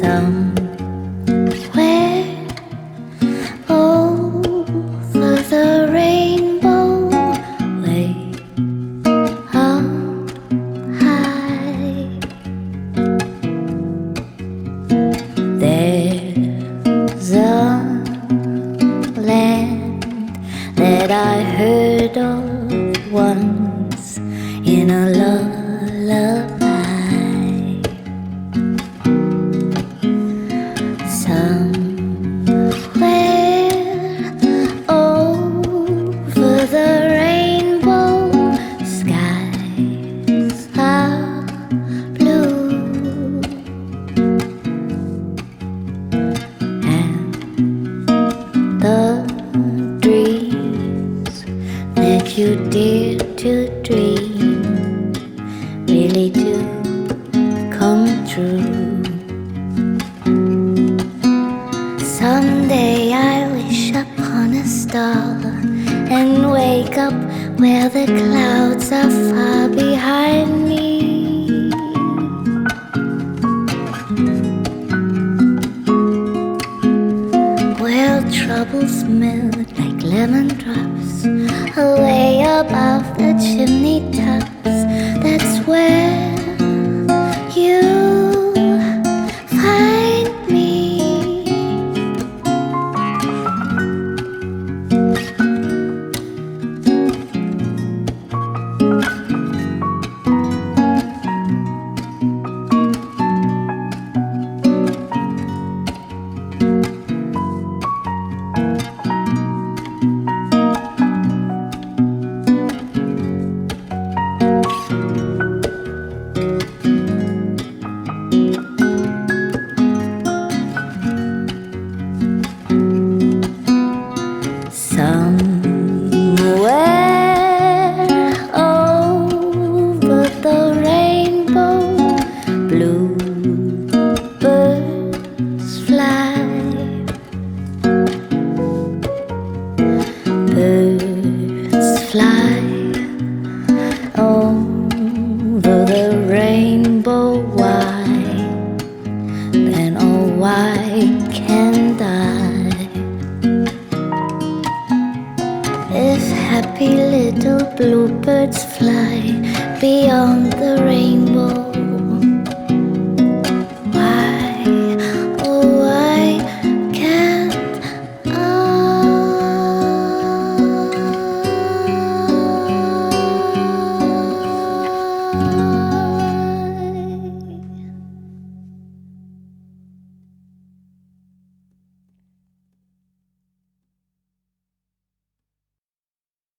somewhere over the rainbow, way up high. There's a land that I heard of you dare to dream really do come true. Someday I wish upon a star and wake up where the clouds are far behind me. Where troubles melt lemon drops away above the chimney tops. Fly over the rainbow. Why? and oh, why can't I? If happy little bluebirds fly beyond the rainbow.